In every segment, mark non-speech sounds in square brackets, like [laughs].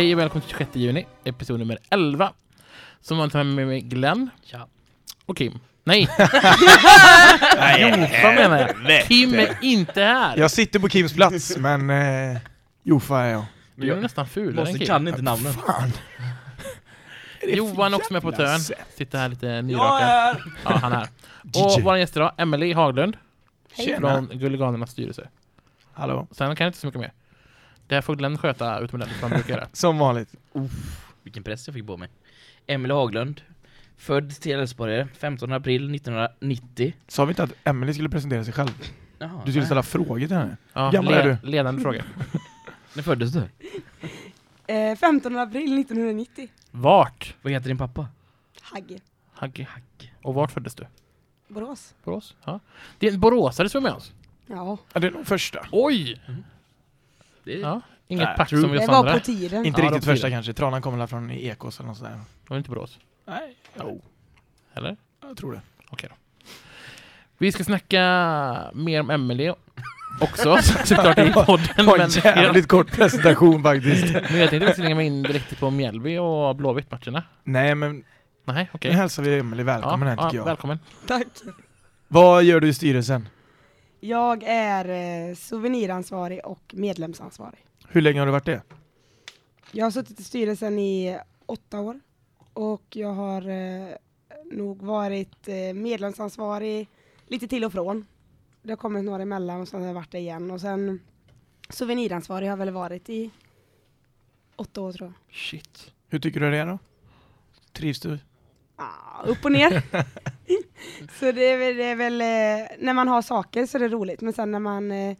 Hej och välkommen till 26 juni, episod nummer 11. Som vanligt har jag med mig Glenn Ja. och Kim. Nej! [laughs] Jofa menar jag. Kim är inte här! Jag sitter på Kims plats, men eh, Jofa är jag. Du är nästan fulare än Kim. kan inte namnen. Fan! [laughs] Johan också med på törn. Sitter här lite nyrakad. Ja, han är här. [laughs] Och vår gäst idag, Emily Haglund Tjena. från Gulliganernas styrelse. Hallå. Sen kan jag inte så mycket mer. Det här får Glenn sköta utomordentligt som han brukar göra. [laughs] Som vanligt. Vilken press jag fick på mig. Emil Haglund. Född till Älvsborg 15 april 1990. Sa vi inte att Emily skulle presentera sig själv? Jaha, Du skulle nej. ställa frågor till henne. Ja, gammal är du? Ledande fråga. [laughs] När föddes du? [laughs] Eh, 15 april 1990. Vart? Vad heter din pappa? Hagge. Hagge. Hack. Och vart föddes du? Borås. Borås? Ja. Det är en boråsare som är med oss. Ja. Ja, det är nog första. Oj! Det är... Ja. Inget Nej, pack true. som vi Det oss var andra. på tiden. Inte Ja, riktigt de fyra. första kanske. Tranan kommer väl från Ekås eller något sådär. Det var inte Borås. Nej. Jo, Eller? jag tror det. Okej då. Vi ska snacka mer om Emily också, så- [laughs] såklart i podden. Det var Men, en jävligt kort presentation faktiskt. men jag tänkte också slänga mig in direkt på Mjällby och Blåvitt-matcherna. Nej, men Nej, okej. nu hälsar vi Emily välkommen här tycker jag. Välkommen. Tack. Vad gör du i styrelsen? Jag är eh, souveniransvarig och medlemsansvarig. Hur länge har du varit det? Jag har suttit i styrelsen i åtta år. Och jag har eh, nog varit eh, medlemsansvarig lite till och från. Det har kommit några emellan och sen har jag varit det igen. Och sen souveniransvarig har jag väl varit i åtta år tror jag. Shit. Hur tycker du det är då? Trivs du? Ah, upp och ner. [laughs] så det är väl, det är väl eh, när man har saker så är det roligt, men sen när man eh,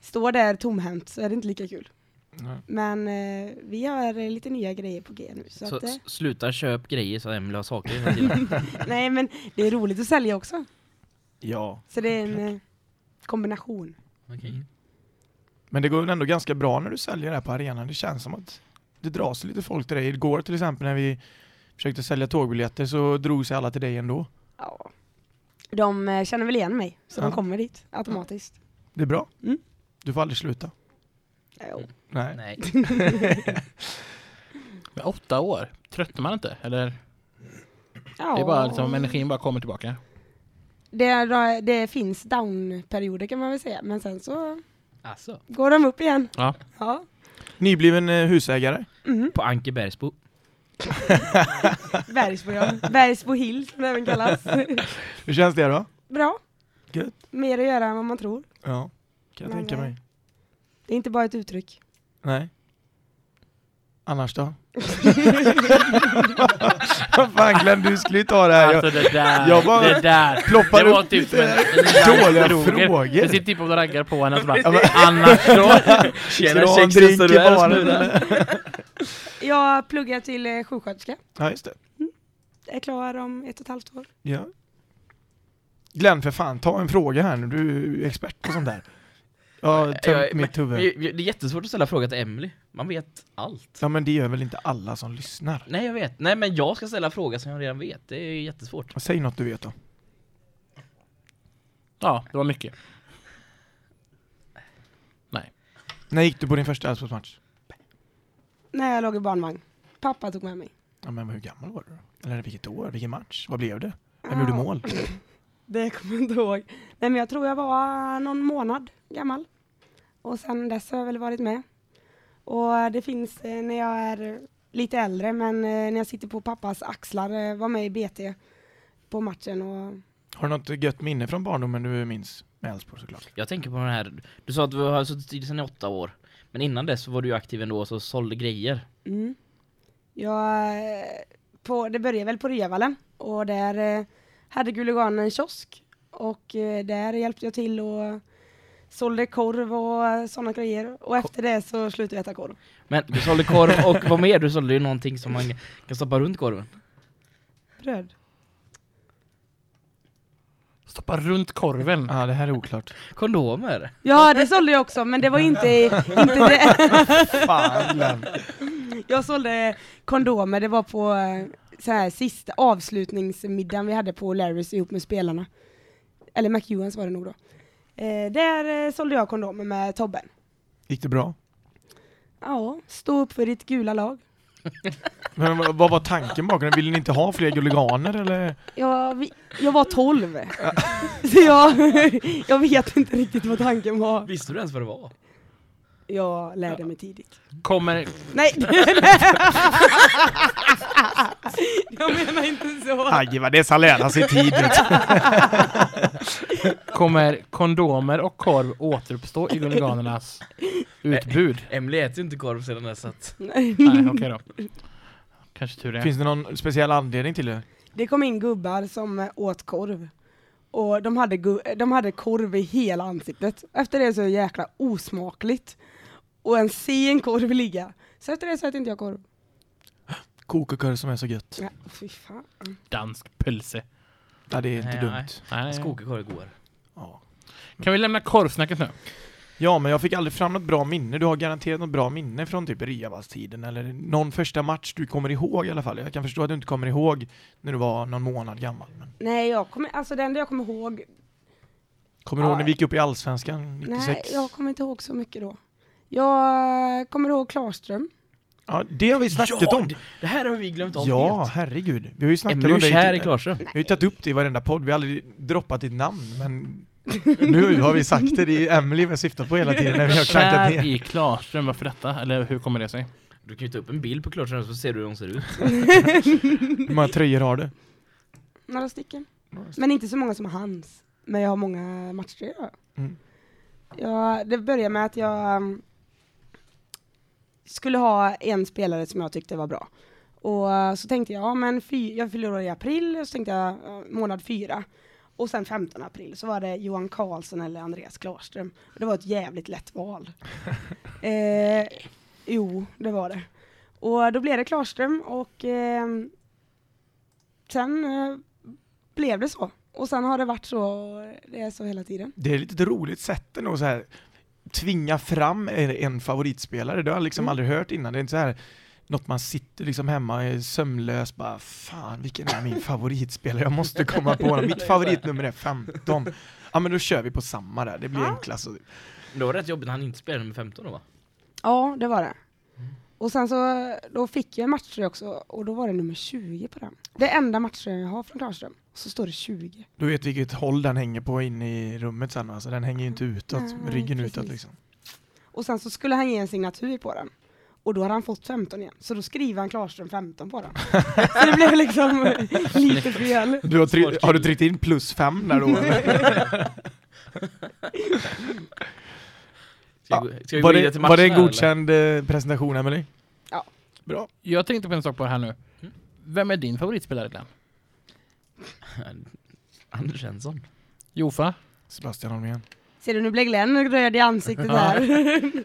står där tomhänt så är det inte lika kul. Nej. Men eh, vi har eh, lite nya grejer på G nu. Så Så att, eh, sluta köp grejer så Emil har saker hela tiden. [laughs] nej, men det är roligt att sälja också. Ja. Så det är en eh, kombination. Okej. Men det går väl ändå ganska bra när du säljer det här på arenan. Det känns som att det dras lite folk till dig. Igår till exempel när vi försökte sälja tågbiljetter så drog sig alla till dig ändå. Ja. De eh, känner väl igen mig, så Ja. de kommer dit automatiskt. Det är bra. Mm. Du får aldrig sluta. Jo. Nej. Nej. [laughs] Men åtta år, tröttnar man inte? Eller? Ja. Det är bara liksom, energin bara kommer tillbaka. det, det finns downperioder kan man väl säga, men sen så Alltså. går de upp igen. Ja. Ja. Nybliven eh, husägare. Mhm. På Ankebergsbo. [laughs] Bergsbo, ja. Bergsbo Hill som det även kallas. [laughs] Hur känns det då? Bra. Gött. Mer att göra än vad man tror. Ja, kan jag Men, tänka eh, mig. Det är inte bara ett uttryck. Nej. Annars då? [laughs] Vad fan Glenn, du skulle ju ta det här. Alltså det där, jag bara det där. ploppar det var upp typ lite dåliga frågor. Det sitter typ och raggar på henne och så bara, annars så. Ska du ha en drink i baren eller? Jag pluggar till eh, sjuksköterska. Ja, just det. Jag är klar om ett och ett halvt år. Ja. Glenn, för fan, ta en fråga här nu. Du är expert på sånt där. Jag har tömt mitt huvud. Det är jättesvårt att ställa fråga till Emily. Man vet allt. Ja, men det gör väl inte alla som lyssnar? Nej jag vet. Nej men jag ska ställa fråga som jag redan vet. Det är jättesvårt. Säg något du vet då. Ja, det var mycket. När gick du på din första Elfsborgsmatch? När jag låg i barnvagn. Pappa tog med mig. Ja, men hur gammal var du då? Eller vilket år? Vilken match? Vad blev det? Vem gjorde Ja, mål? [laughs] Det kommer jag inte ihåg. Nej men jag tror jag var någon månad gammal. Och sen dess har jag väl varit med. Och det finns eh, när jag är lite äldre, men eh, när jag sitter på pappas axlar, eh, var med i BT på matchen och Har du något gött minne från barndomen du minns med Elfsborg såklart? Jag tänker på den här. Du sa att du har suttit i styrelsen i åtta år. Men innan dess så var du ju aktiv ändå och så sålde grejer. Mm. Jag, eh, på, det började väl på Revallen och där eh, hade Guliganen en kiosk och eh, där hjälpte jag till och sålde korv och sådana grejer och efter det så slutade jag äta korv. Men du sålde korv och vad mer? Du sålde ju någonting som man kan stoppa runt korven. Bröd. Stoppa runt korven. Ja, det här är oklart. Kondomer. Ja det sålde jag också men det var inte, [laughs] inte det. Fan. Jag sålde kondomer, det var på eh, så här sista avslutningsmiddagen vi hade på Larrys ihop med spelarna. Eller McEwans var det nog då. Eh, där eh, sålde jag kondomer med Tobben. Gick det bra? Ja, stå upp för ditt gula lag. [laughs] Men vad var tanken bakom det? Ville ni inte ha fler guliganer eller? Jag, vi- jag var 12. [laughs] Så jag, jag vet inte riktigt vad tanken var. Visste du ens vad det var? Jag lärde mig tidigt. Kommer, Nej! [laughs] jag menar inte så. Aj, vad det ska lära sig tidigt. kommer kondomer och korv återuppstå i Guliganernas utbud? Emily äter ju inte korv sedan dess att... [laughs] Nej. Okej då. Kanske tur det. Finns det någon speciell anledning till det? Det kom in gubbar som eh, åt korv. Och de hade, de hade korv i hela ansiktet. Efter det så är det jäkla osmakligt. Och en se en korv ligga. Så efter det så äter inte jag korv. Kokakorv som är så gött. Ja, fy fan. Dansk pölse. Ja, det är inte Nej, dumt. nej. Nej. Skogekorv är godare. Ja. Kan vi lämna korvsnacket nu? Ja, men jag fick aldrig fram något bra minne. Du har garanterat något bra minne från typ Riavas-tiden eller någon första match du kommer ihåg i alla fall. Jag kan förstå att du inte kommer ihåg när du var någon månad gammal. Men Nej, jag kommer, alltså det enda jag kommer ihåg, kommer du ihåg Ja. när vi gick upp i Allsvenskan 96? nej jag kommer inte ihåg så mycket då. Jag kommer ihåg Klarström. Ja, det har vi snackat om. det, här har vi glömt om Ja, helt. herregud. Vi har ju snackat om är det. kär i i- Klarström. Vi har ju tagit upp det i varenda podd. Vi har aldrig droppat ditt namn, men [laughs] nu har vi sagt det. Det är Emily vi har syftat på hela tiden när vi har klankat ner. i Klarström, varför detta? Eller hur kommer det sig? Du kan ju ta upp en bild på Klarström så ser du hur hon ser ut. Hur många tröjor har du? Några stycken. Men inte så många som hans. Men jag har många matcher. Ja. Mm. Ja, det började med att jag um, skulle ha en spelare som jag tyckte var bra. Och så tänkte jag, ja men fy, jag fyller år i april, och så tänkte jag månad fyra. Och sen 15 april så var det Johan Karlsson eller Andreas Klarström. Och det var ett jävligt lätt val. [laughs] eh, jo, det var det. Och då blev det Klarström och ehm, sen eh, blev det så. Och sen har det varit så, det är så hela tiden. Det är lite roligt sätt ändå så här tvinga fram en en favoritspelare. Det har jag liksom Mm. aldrig hört innan. Det är inte så här något man sitter liksom hemma är sömnlös bara fan vilken är min favoritspelare? Jag måste komma på honom. Mitt [laughs] favoritnummer är 15. Ja men då kör vi på samma där. Det blir Ja. enklast. och- Det var rätt jobbigt när han inte spelade med 15 då va? Ja, det var det. Och sen så, då fick jag en matchtröja också och då var det nummer 20 på den. Det enda matchtröjan jag har från Klarström. Så står det 20. Du vet vilket håll den hänger på inne i rummet sen alltså. Den hänger ju inte utåt, Nej, ryggen precis. utåt liksom. Och sen så skulle han ge en signatur på den. Och då hade han fått 15 igen. Så då skriver han Klarström 15 på den. [laughs] så det blev liksom [laughs] lite fel. Du har, har du tryckt in plus fem där då? eller? Ska, Ja, vi gå- ska vi var, det, till var det en godkänd eh, presentation Emily? Ja. Bra. Jag tänkte på en sak på det här nu. Vem är din favoritspelare Glenn? [laughs] eller? Anders Svensson. Jofa? Sebastian Holmén. Ser du, nu blev Glenn röd i ansiktet här.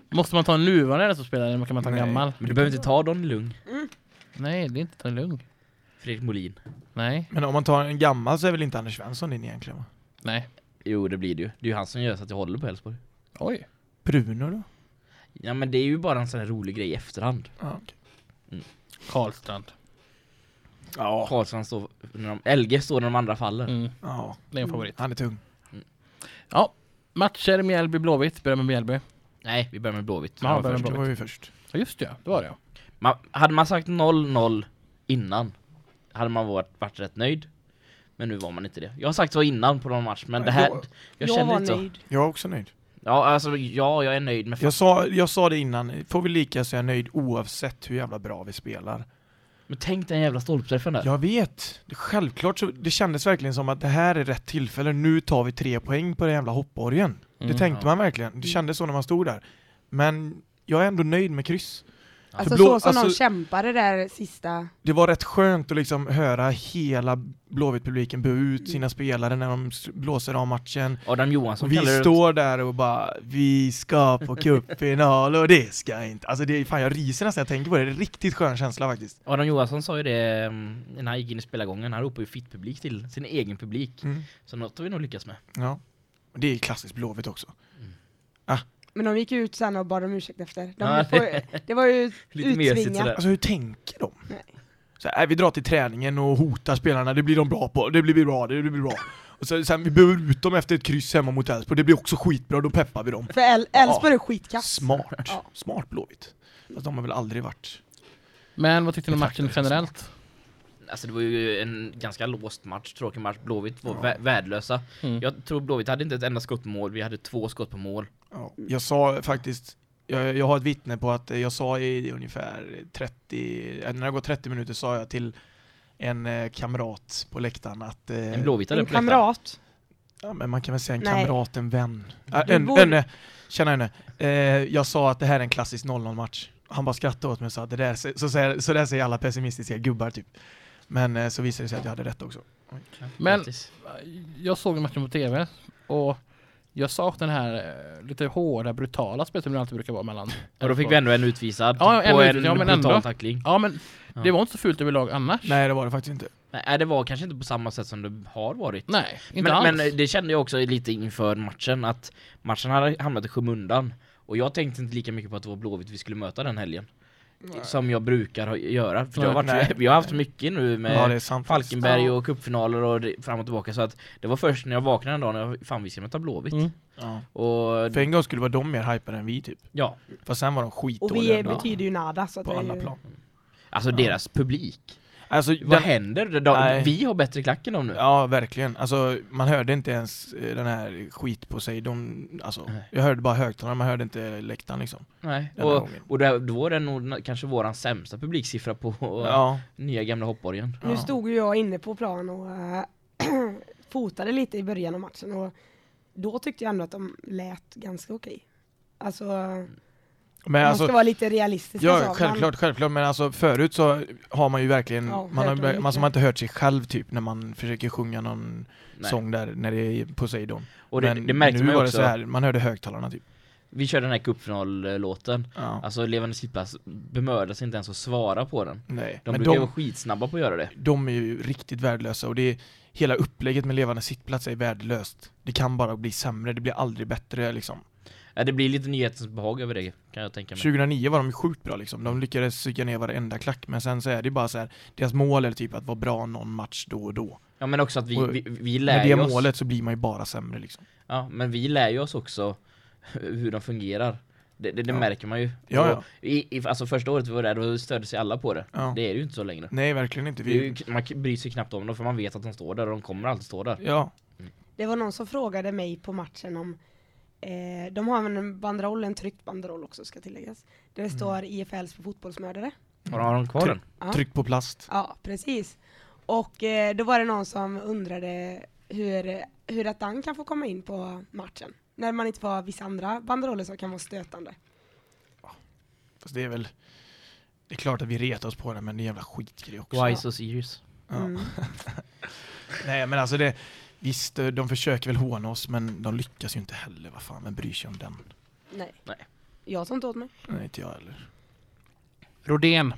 [laughs] Måste man ta en nuvarande som spelare eller kan man ta en Nej. gammal? Men du behöver inte ta Don Lugn. Nej, det är inte en lugn. Fredrik Molin. Nej, Men om man tar en gammal så är väl inte Anders Svensson din egentligen va? nej. Jo det blir det ju. Det är ju han som gör så att jag håller på Elfsborg. Oj. Bruno då? Ja men det är ju bara en sån här rolig grej i efterhand. Ja, okej. Karlstrand. ja. Karlsson står när de, LG står när de andra faller. Mm, ja. det är en favorit. Han är tung. Ja, matcher Mjällby-Blåvitt. Börjar med Mjällby. Nej, vi börjar med Blåvitt. Ja, Ja, börjar först, med det var Blåvitt. ju först. Ja, just det. Det var det. Man, hade man sagt 0-0 innan hade man varit, varit rätt nöjd. Men nu var man inte det. Jag har sagt så innan på någon match, men Nej, det här... jag- Jag, Jag, känner var lite så. nöjd. Jag är också nöjd. Ja, alltså ja, jag är nöjd med... Jag sa, jag sa det innan, får vi lika så är jag nöjd oavsett hur jävla bra vi spelar. Men tänk den jävla stolpträffen där. Jag vet. Självklart så, det kändes verkligen som att det här är rätt tillfälle, nu tar vi tre poäng på den jävla hoppborgen. Mm. det tänkte ja. man verkligen. Det kändes så när man stod där. Men jag är ändå nöjd med kryss. Alltså blå- så som de alltså- kämpade där sista. Det var rätt skönt att liksom höra hela Blåvitt-publiken bua ut sina spelare när de blåser av matchen. Adam Johansson vi kallar det... står där och bara Vi ska på [laughs] cupfinal och det ska inte Alltså det är fan jag ryser nästan jag tänker på det, det är en riktigt skön känsla faktiskt Adam Johansson sa ju det mm, när han gick in i spelargången. Han ropade ju fitt-publik till sin egen publik. mm. Så något har vi nog lyckats med. Ja och Det är klassiskt Blåvitt också Men de gick ut sen och bad om ursäkt efter. De Ja, får, [laughs] det var ju utsvingat. Alltså hur tänker de? Nej. Så här, "Äh, vi drar till träningen och hotar spelarna, det blir de bra på, det blir bra, det blir bra Och så, sen vi behöver ut dem efter ett kryss hemma mot Elfsborg, det blir också skitbra, då peppar vi dem. För El- Elfsborg är skitkass. Smart, Ja. smart Blåvitt. Fast de har väl aldrig varit... Men vad tyckte ni om matchen generellt? Alltså det var ju en ganska låst match, tråkig match. Blåvitt var Ja. vä- värdelösa. Mm. Jag tror Blåvitt hade inte ett enda skott på mål, vi hade två skott på mål. Ja. Jag sa faktiskt, jag, jag har ett vittne på att jag sa i ungefär 30, eh, när det går 30 minuter sa jag till en eh, kamrat på läktaren att... Eh, En blåvittare En på läktaren. kamrat. Ja, men man kan väl säga en Nej. kamrat, en vän. Äh, Du en, borde- en, Tjena henne. Eh, jag sa att det här är en klassisk 0-0 match. Han bara skrattade åt mig och sa att det där, så, så, säger- så där säger alla pessimistiska gubbar typ. Men eh, så visade det sig att jag hade rätt också. Men- Grattis. Jag såg matchen på TV och jag saknar den här eh, lite hårda, brutala spelet som det alltid brukar vara mellan. [laughs] Och då fick vi ändå en utvisad Ja, en på en utvisad, ja, men brutal ändå. tackling. Ja men Ja. det var inte så fult överlag annars. Nej det var det faktiskt inte. Nej, det var kanske inte på samma sätt som det har varit. Nej, inte Men, alls. men eh, det kände jag också lite inför matchen, att matchen hade hamnat i skymundan. Och jag tänkte inte lika mycket på att det var Blåvitt vi skulle möta den helgen. Som jag brukar ha- göra. För har varit, Nej. vi har haft mycket nu med ja. Falkenberg och cupfinaler och fram och tillbaka så att det var först när jag vaknade en dag när jag fan vi ska möta Blåvitt. Mm. Ja. Och För en gång skulle vara de mer hypade än vi typ. ja, Fast sen var de Och skitdåliga. vi är, ändå. betyder ju nada. Så att på alla ju- plan. alltså Ja. deras publik. Alltså, Vad den, händer? De, Nej. vi har bättre klack än dem nu. ja verkligen. Alltså man hörde inte ens eh, den här skit på sig. De, alltså, Nej. jag hörde bara högtalaren, man hörde inte läktaren liksom. Nej. Och, och det, då var det nog kanske våran sämsta publiksiffra på Ja, nya gamla hoppborgen. Nu stod ju jag inne på plan och äh, [clears throat] fotade lite i början av matchen och då tyckte jag ändå att de lät ganska okej. Alltså, men man alltså ska vara lite realistisk. Ja, alltså, självklart, självklart, men alltså förut så har man ju verkligen, Ja, man har, man, alltså, man har inte hört sig själv typ när man försöker sjunga någon Nej. sång där när det är Poseidon. Och det, men det märkte nu man var också. det så här, man hörde högtalarna typ. Vi körde den här cupfinal-låten. Ja. Alltså Levande sittplats bemödade sig inte ens att svara på den. Nej, De men brukar de, vara skitsnabba på att göra det. de är ju riktigt värdelösa och det är, hela upplägget med levande sittplats är värdelöst. Det kan bara bli sämre, det blir aldrig bättre liksom. Ja, det blir lite nyhetens behag över det, kan jag tänka mig. 2009 var de ju sjukt bra liksom, de lyckades psyka ner varenda klack, men sen så är det bara så här, deras mål är typ att vara bra någon match då och då. Ja men också att vi, Och vi, vi lär Med det oss. målet så blir man ju bara sämre liksom. Ja, men vi lär ju oss också [laughs] hur de fungerar. Det, det, det Ja. märker man ju. Ja, ja. I, i, alltså första året vi var där, då stödde sig alla på det. Ja. Det är det ju inte så längre. Nej, verkligen inte. Är ju, Vi, man bryr sig knappt om dem för man vet att de står där och de kommer alltid stå där. ja, Det var någon som frågade mig på matchen om eh, de har en banderoll, en tryckt banderoll också ska tilläggas. Där det Mm. står IFLs för fotbollsmördare. Har de- kvar den? Ja. tryck på plast. Ja, precis. Och eh, då var det någon som undrade hur, hur att han kan få komma in på matchen. När man inte får ha vissa andra banderoller som kan vara stötande. Fast det är väl, det är klart att vi retar oss på det, men det är en jävla skitgrej också. Why so serious? Ja. Mm. [laughs] Nej men alltså det, visst eh, de försöker väl håna oss men de lyckas ju inte heller, vad fan, men bryr sig om den? Nej. Nej. Jag tar inte åt mig. Nej inte jag heller. Rodén.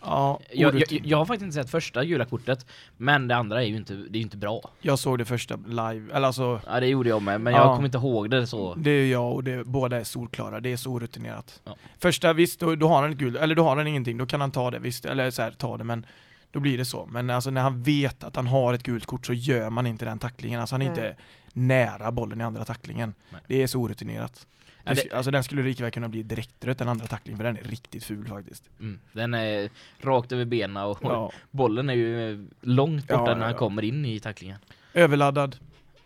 Ja, Jag, jag, jag har faktiskt inte sett första gula kortet, men det andra är ju inte, det är inte bra. jag såg det första live, eller alltså Ja det gjorde jag med, men Ja. jag kommer inte ihåg det så. det är jag och det, båda är solklara, det är så orutinerat. Ja. Första, visst då, då har han ett guld, eller då har han ingenting, då kan han ta det, visst, eller så här, ta det men då blir det så. Men alltså när han vet att han har ett gult kort så gör man inte den tacklingen, alltså han är Nej. inte nära bollen i andra tacklingen. Nej. Det är så orutinerat. Ja, det- Alltså den skulle lika väl kunna bli direktrött den andra tacklingen för den är riktigt ful faktiskt. Mm. Den är rakt över benen och Ja. bollen är ju långt borta Ja, när ja, han kommer in i tacklingen. Överladdad.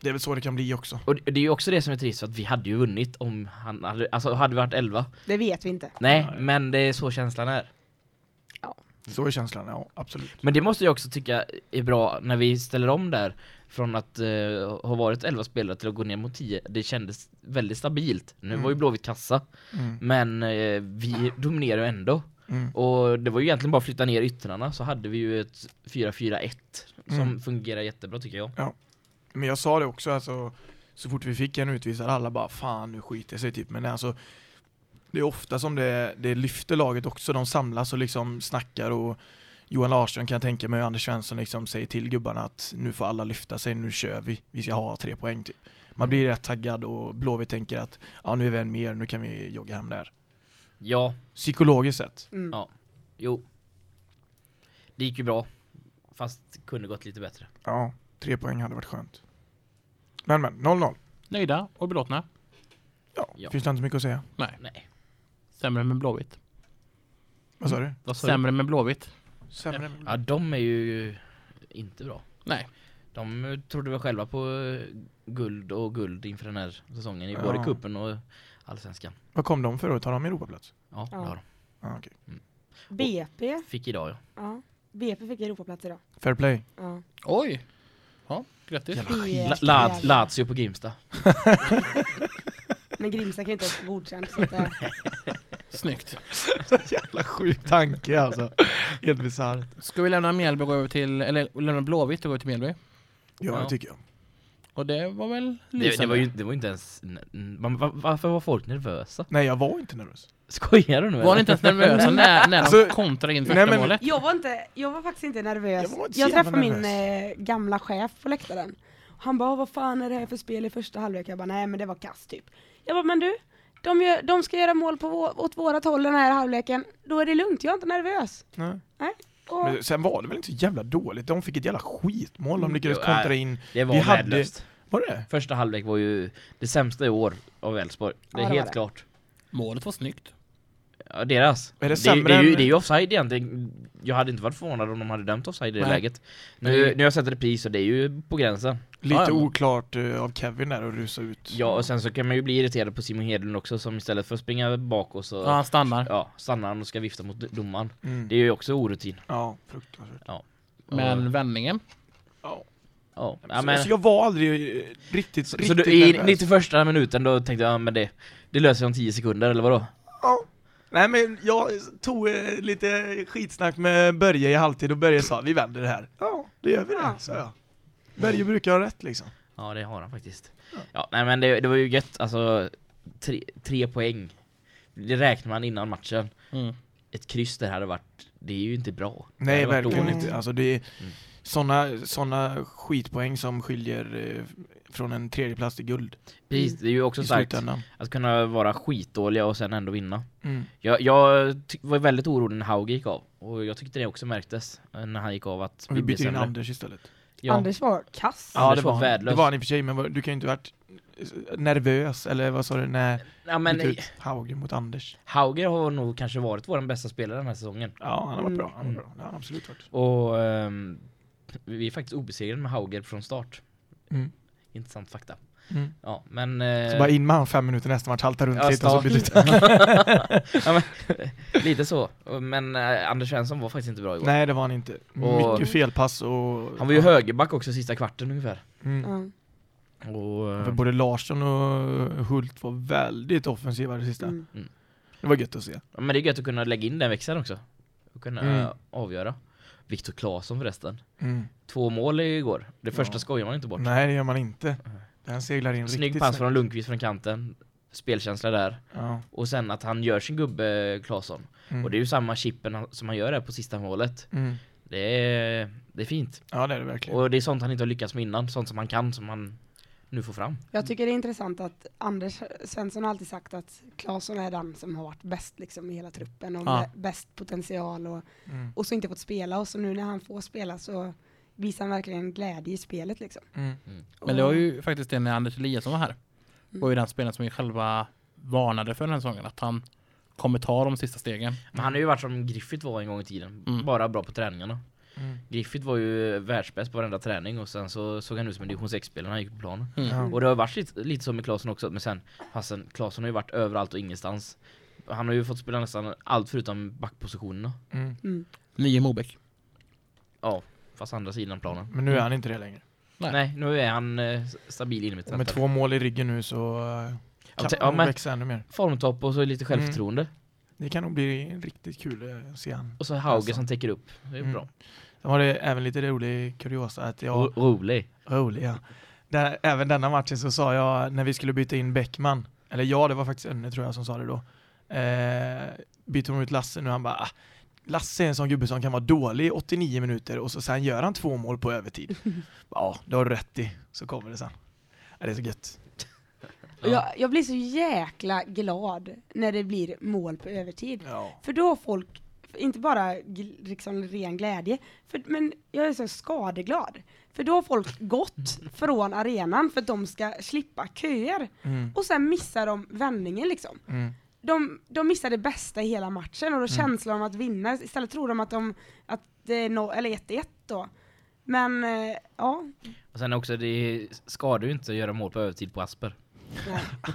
Det är väl så det kan bli också. Och det det är ju också det som är trist, för att vi hade ju vunnit om han hade, alltså hade vi varit 11. Det vet vi inte. Nej, Nej. men det är så känslan är. Så är känslan, ja absolut. Men det måste jag också tycka är bra när vi ställer om där från att eh, ha varit 11 spelare till att gå ner mot 10. Det kändes väldigt stabilt. Nu Mm. var ju Blåvitt kassa, Mm. men eh, vi dominerar ju ändå. Mm. Och det var ju egentligen bara att flytta ner yttrarna så hade vi ju ett 4-4-1 som Mm. fungerar jättebra tycker jag. Men jag sa det också, alltså, så fort vi fick en utvisad, alla bara fan nu skiter sig typ. Men alltså, det är ofta som det, det lyfter laget också, de samlas och liksom snackar och Johan Larsson kan jag tänka mig och Anders Svensson liksom säger till gubbarna att nu får alla lyfta sig, nu kör vi, vi ska ha tre poäng typ. Man blir rätt taggad och Blåvitt tänker att ja nu är vi en mer, nu kan vi jogga hem där. Ja, Psykologiskt sett. Mm. Ja. jo. Det gick ju bra, fast kunde gått lite bättre. Ja, tre poäng hade varit skönt. Men men, 0-0. Nöjda och belåtna. Ja, Ja. finns det inte så mycket att säga. Nej. Sämre med Blåvitt. Vad sa du? Vad sa du? Sämre med Blåvitt. Sämre? Ja, de är ju inte bra. Nej. De trodde väl själva på eh, guld och guld inför den här säsongen i Ja. både kuppen och allsvenskan. Vad kom de för då? Tar de Europaplats? Ja, Ja. det har Ja, okej. BP. de. Fick idag ja. Ja. BP fick Europaplats idag. Fair play. Ja. Oj! Ja, grattis. Lazio på Grimsta. [laughs] [laughs] Men Grimsta kan ju inte ens godkänt. Så att, eh, [laughs] Snyggt. [laughs] Jävla sjuk tanke alltså. Helt bisarrt. Ska vi lämna Mjällby och gå över till, eller lämna Blåvitt och gå till Mjällby? Ja, Ja. det tycker jag. Och det var väl Det, lysande. det, var ju, det var ju inte ens... man- va- Varför var folk nervösa? Nej, jag var inte nervös. Skojar du nu Var ni inte ens nervösa [laughs] när, när Alltså, de kontrade in nej, första men- målet? Jag var, inte, jag var faktiskt inte nervös. Jag var inte så Jag, jävla träffade min eh, gamla chef på läktaren. Han bara, vad fan är det här för spel i första halvlek? Jag bara, nej men det var kast typ. Jag bara, men du, de, gör, de ska göra mål på vår, åt vårat håll den här halvleken. Då är det lugnt, jag är inte nervös. Nej. Och, Men sen var det väl inte så jävla dåligt. De fick ett jävla skitmål. De Mm. lyckades kontra nej. in. Det var Vi hade- värdelöst. Var det? Första halvlek var ju det sämsta i år av Elfsborg. Det är Ja, det helt det. klart. Målet var snyggt. Ja, deras. Är det det, sämre det, är ju, än- det är ju offside egentligen. Jag hade inte varit förvånad om de hade dömt offside i det Nej. läget. Nu, Nej. nu har jag sett repris och det är ju på gränsen. Lite Ja, ja. oklart eh, av Kevin där att rusa ut. Ja, och sen så kan man ju bli irriterad på Simon Hedlund också som istället för att springa bakåt så Ja, han stannar. ja, stannar han och ska vifta mot domaren. Mm. Det är ju också orutin. Ja, fruktansvärt. Men vändningen. Ja. Ja, ja så, men, så jag var aldrig eh, riktigt, så, riktigt så du, i nervös. 91 minuten då tänkte jag, ja, men det, det löser jag om 10 sekunder eller vadå? Ja. Nej men jag tog eh, lite skitsnack med Börje i halvtid och Börje sa vi vänder det här. Ja, det gör vi det, Ja. sa jag. Börje brukar ha rätt liksom. Ja, det har han faktiskt. Ja. Ja, nej men det, det var ju gött, alltså tre, tre poäng. Det räknar man innan matchen. Mm. Ett kryss där hade varit, det är ju inte bra. Nej, verkligen dåligt. inte. Alltså det är Mm. såna, såna skitpoäng som skiljer eh, från en tredjeplats till guld Precis, det är ju också starkt att kunna vara skitdåliga och sen ändå vinna. Mm. Jag, jag var väldigt orolig när Hauge gick av. Och jag tyckte det också märktes eh, när han gick av att Och vi byter in. Anders istället. Ja, Anders var kass. Ja, Anders det var, värdelös. Det var han i och för sig, men du kan ju inte varit eh, nervös, eller vad sa du, när ja, men, ut Hauge mot Anders? Hauger har nog kanske varit vår bästa spelare den här säsongen. Ja, han har varit Mm. bra. Han har, varit bra. Har han absolut varit. Och ehm, vi är faktiskt obesegrade med Hauger från start. Mm. Intressant fakta. Mm. Ja, men... eh, Så bara in med han fem minuter nästa match, halta runt Ja, lite och så start. byter [laughs] ja, men, lite så. Men eh, Anders Svensson var faktiskt inte bra igår. Nej, det var han inte. Och- Mycket felpass och... Han var ju högerback också sista kvarten ungefär. Mm. Ja. Och, eh, För både Larsson och Hult var väldigt offensiva det sista. Mm. Det var gött att se. ja, men det är gött att kunna lägga in den växeln också. Och kunna Mm. eh, avgöra. Viktor Claesson förresten. Mm. Två mål igår. Det första Ja. skojar man inte bort. Nej, det gör man inte. Den seglar in Snygg riktigt pass från Lundqvist från kanten. Spelkänsla där. Ja. Och sen att han gör sin gubbe Claesson. Mm. Och det är ju samma chippen som han gör där på sista målet. Mm. Det är, det är fint. Ja, det är det verkligen. Och det är sånt han inte har lyckats med innan. Sånt som han kan, som han nu får fram. Jag tycker det är intressant att Anders Svensson har alltid sagt att Claesson är den som har varit bäst liksom i hela truppen och Ja. bäst potential och, Mm. och så inte fått spela och så nu när han får spela så visar han verkligen glädje i spelet liksom. Mm. Men det var ju faktiskt det när Anders Eliasson var här. Mm. var ju den spelaren som vi själva varnade för den här säsongen. Att han kommer ta de sista stegen. Men han har ju varit som Griffith var en gång i tiden. Mm. Bara bra på träningarna. Mm. Griffith var ju världsbäst på varenda träning och sen så såg han ut som en division 6-spelare när han gick på planen. Mm. Och det har varit lite, lite så med Claesson också, men sen fastän Claesson har ju varit överallt och ingenstans. Han har ju fått spela nästan allt förutom backpositionerna. Mm. Mm. Nio Mobeck. Ja, fast andra sidan planen. Men nu är han inte det längre. Nej. Nej, nu är han eh, stabil Och med innermittfältare. två mål i ryggen nu så eh, kan ja, han växa ännu mer. Formtopp och så lite självförtroende. Det kan nog bli riktigt kul att se han. Och så Hauge Alltså. som täcker upp. Det är Mm. bra. Sen var det även lite rolig kuriosa att jag... Ro- Rolig. Rolig, ja. Där, även denna matchen så sa jag när vi skulle byta in Bäckman, eller ja det var faktiskt Önne tror jag som sa det då. Eh, byter de ut Lasse nu han bara ah, Lasse är en sån gubbe som kan vara dålig i 89 minuter och så sen gör han två mål på övertid. [laughs] ja, det har du rätt i. Så kommer det sen. Ja, det är så gött. Och Jag, jag blir så jäkla glad när det blir mål på övertid. Ja. För då har folk inte bara liksom ren glädje, för, men jag är så skadeglad. För då har folk gått [laughs] från arenan för att de ska slippa köer. Mm. Och sen missar de vändningen liksom. Mm. De, de missar det bästa i hela matchen och då känslan om att vinna, istället tror de att de, att det är no, eller 1-1 då. Men, eh, ja. Och sen också, det skadar ju inte att göra mål på övertid på Asper. Nej. [laughs]